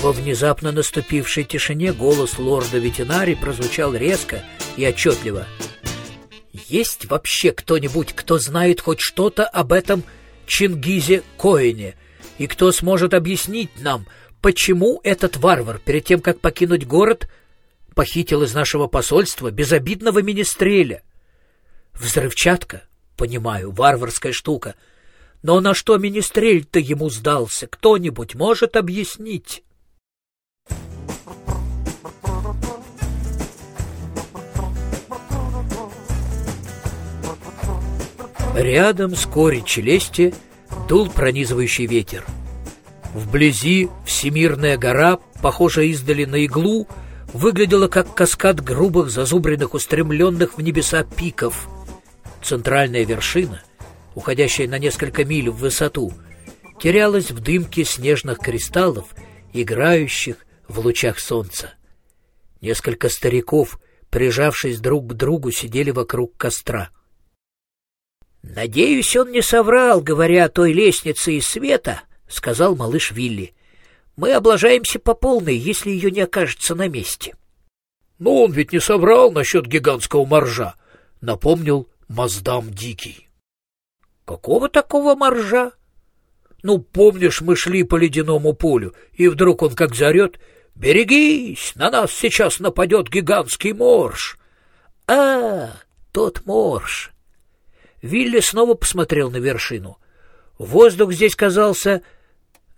Во внезапно наступившей тишине голос лорда ветеринари прозвучал резко и отчетливо. «Есть вообще кто-нибудь, кто знает хоть что-то об этом Чингизе Коине, и кто сможет объяснить нам, почему этот варвар, перед тем, как покинуть город, похитил из нашего посольства безобидного министреля? Взрывчатка, понимаю, варварская штука, но на что министрель-то ему сдался, кто-нибудь может объяснить?» Рядом с корей челюсти дул пронизывающий ветер. Вблизи всемирная гора, похожая издали на иглу, выглядела как каскад грубых, зазубренных, устремленных в небеса пиков. Центральная вершина, уходящая на несколько миль в высоту, терялась в дымке снежных кристаллов, играющих в лучах солнца. Несколько стариков, прижавшись друг к другу, сидели вокруг костра — «Надеюсь, он не соврал, говоря о той лестнице из света», — сказал малыш Вилли. «Мы облажаемся по полной, если ее не окажется на месте». «Но он ведь не соврал насчет гигантского моржа», — напомнил Маздам Дикий. «Какого такого моржа?» «Ну, помнишь, мы шли по ледяному полю, и вдруг он как зарет, «Берегись, на нас сейчас нападет гигантский морж!» «А, тот морж!» Вилли снова посмотрел на вершину. Воздух здесь казался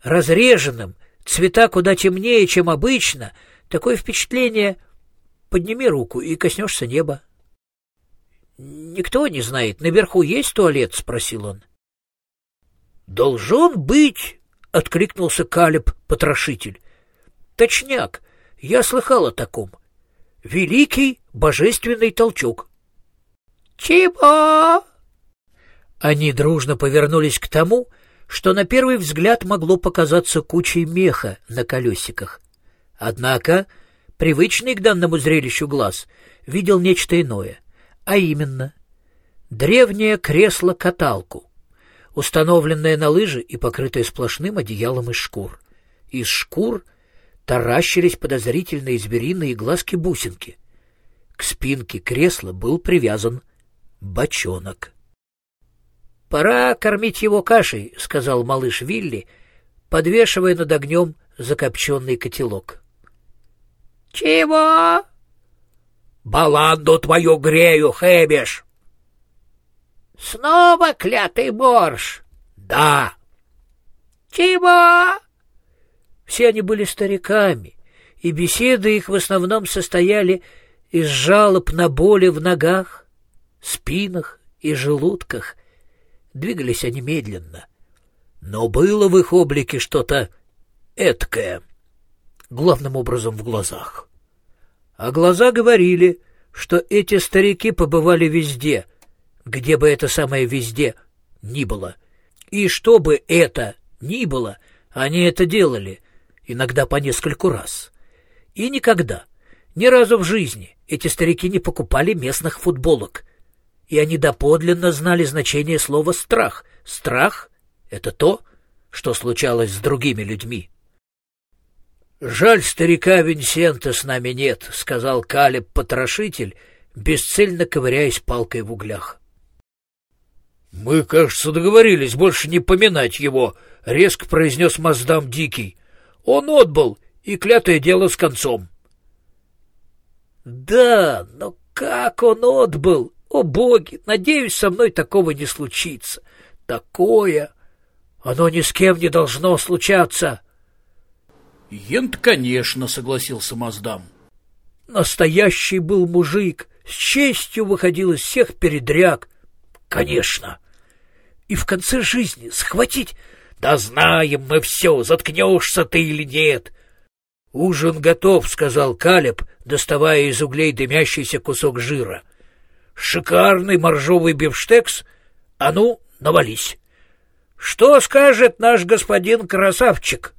разреженным, цвета куда темнее, чем обычно. Такое впечатление... Подними руку и коснешься неба. — Никто не знает, наверху есть туалет? — спросил он. — Должен быть, — откликнулся Калеб-потрошитель. — Точняк, я слыхал о таком. Великий божественный толчок. — Чего? Они дружно повернулись к тому, что на первый взгляд могло показаться кучей меха на колесиках. Однако привычный к данному зрелищу глаз видел нечто иное, а именно древнее кресло-каталку, установленное на лыжи и покрытое сплошным одеялом из шкур. Из шкур таращились подозрительные звериные глазки-бусинки. К спинке кресла был привязан бочонок. «Пора кормить его кашей», — сказал малыш Вилли, подвешивая над огнем закопченный котелок. «Чего?» «Баланду твою грею, Хэбиш!» «Снова клятый борщ?» «Да». «Чего?» Все они были стариками, и беседы их в основном состояли из жалоб на боли в ногах, спинах и желудках, Двигались они медленно. Но было в их облике что-то эткое, главным образом в глазах. А глаза говорили, что эти старики побывали везде, где бы это самое везде ни было. И что бы это ни было, они это делали, иногда по нескольку раз. И никогда, ни разу в жизни эти старики не покупали местных футболок, и они доподлинно знали значение слова «страх». Страх — это то, что случалось с другими людьми. «Жаль, старика Винсента с нами нет», — сказал Калеб-потрошитель, бесцельно ковыряясь палкой в углях. «Мы, кажется, договорились больше не поминать его», — резко произнес Маздам Дикий. «Он отбыл, и клятое дело с концом». «Да, но как он отбыл?» О, боги, надеюсь, со мной такого не случится. Такое... Оно ни с кем не должно случаться. Ент, конечно, согласился Маздам. Настоящий был мужик, с честью выходил из всех передряг. Конечно. И в конце жизни схватить... Да знаем мы все, заткнешься ты или нет. Ужин готов, сказал Калеб, доставая из углей дымящийся кусок жира. Шикарный моржовый бифштекс? А ну, навались. Что скажет наш господин красавчик?